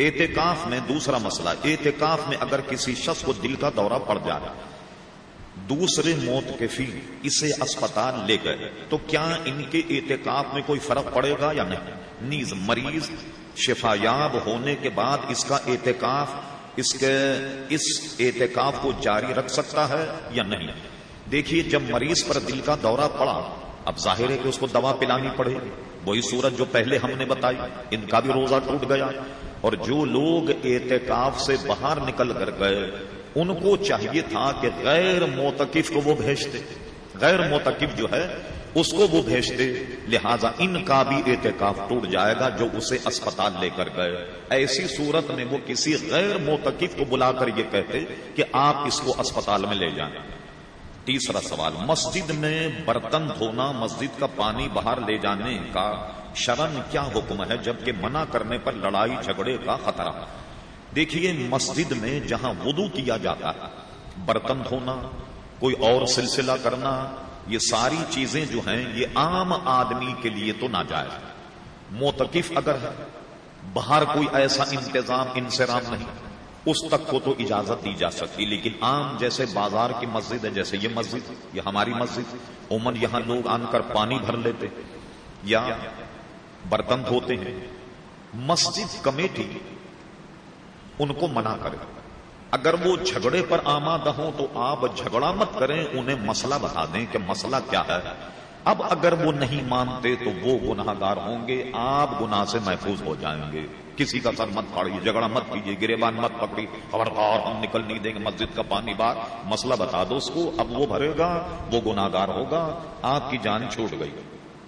اعتکاف میں دوسرا مسئلہ، اعتکاف میں اگر کسی شخص کو دل کا دورہ پڑ جائے، دوسرے موت کے فی اسے اسپتال لے گئے، تو کیا ان کے اعتکاف میں کوئی فرق پڑے گا یا نہیں؟ نیز مریض شفایاب ہونے کے بعد اس کا اعتکاف، اس کے، اس اعتکاف کو جاری رکھ سکتا ہے یا نہیں؟ دیکھیے، جب مریض پر دل کا دورہ پڑا اب ظاہر ہے کہ اس کو دوا پلانی پڑے گی۔ وہی صورت جو پہلے ہم نے بتائی، ان کا بھی روزہ ٹوٹ گیا۔ اور جو لوگ اعتکاف سے باہر نکل کر گئے، ان کو چاہیے تھا کہ غیر موتقف کو وہ بھیجتے غیر موتقف جو ہے، اس کو وہ بھیجتے لہذا ان کا بھی اعتکاف ٹوٹ جائے گا جو اسے اسپتال لے کر گئے۔ ایسی صورت میں وہ کسی غیر موتقف کو بلا کر یہ کہتے کہ آپ اس کو اسپتال میں لے جائیں۔ تیسرا سوال، مسجد میں برتن دھونا، مسجد کا پانی باہر لے جانے کا شرن کیا حکم ہے؟ جبکہ منع کرنے پر لڑائی جھگڑے کا خطرہ۔ دیکھیے، مسجد میں جہاں وضو کیا جاتا ہے، برتن دھونا، کوئی اور سلسلہ کرنا، یہ ساری چیزیں جو ہیں، یہ عام آدمی کے لیے تو ناجائز موتقف اگر ہے، باہر کوئی ایسا انتظام انسرام نہیں۔ اس تک کو تو اجازت دی جا سکتی، لیکن عام جیسے بازار کی مسجد ہے جیسے یہ مسجد، یہ ہماری مسجد، عموماً یہاں لوگ آن کر پانی بھر لیتے یا برتن دھوتے ہیں۔ مسجد کمیٹی ان کو منع کرے۔ اگر وہ جھگڑے پر آمادہ ہوں تو آپ جھگڑا مت کریں، انہیں مسئلہ بتا دیں کہ مسئلہ کیا ہے۔ اب اگر وہ نہیں مانتے تو وہ گناہ گار ہوں گے، آپ گناہ سے محفوظ ہو جائیں گے۔ کسی کا سر مت پھاڑیے، جھگڑا مت کیجیے، گریبان مت پکڑی خبردار، ہم نکل نہیں دیں گے، مسجد کا پانی بار۔ مسئلہ بتا دو اس کو، اب وہ بھرے گا، وہ گناہ گار ہوگا، آپ کی جان چھوٹ گئی۔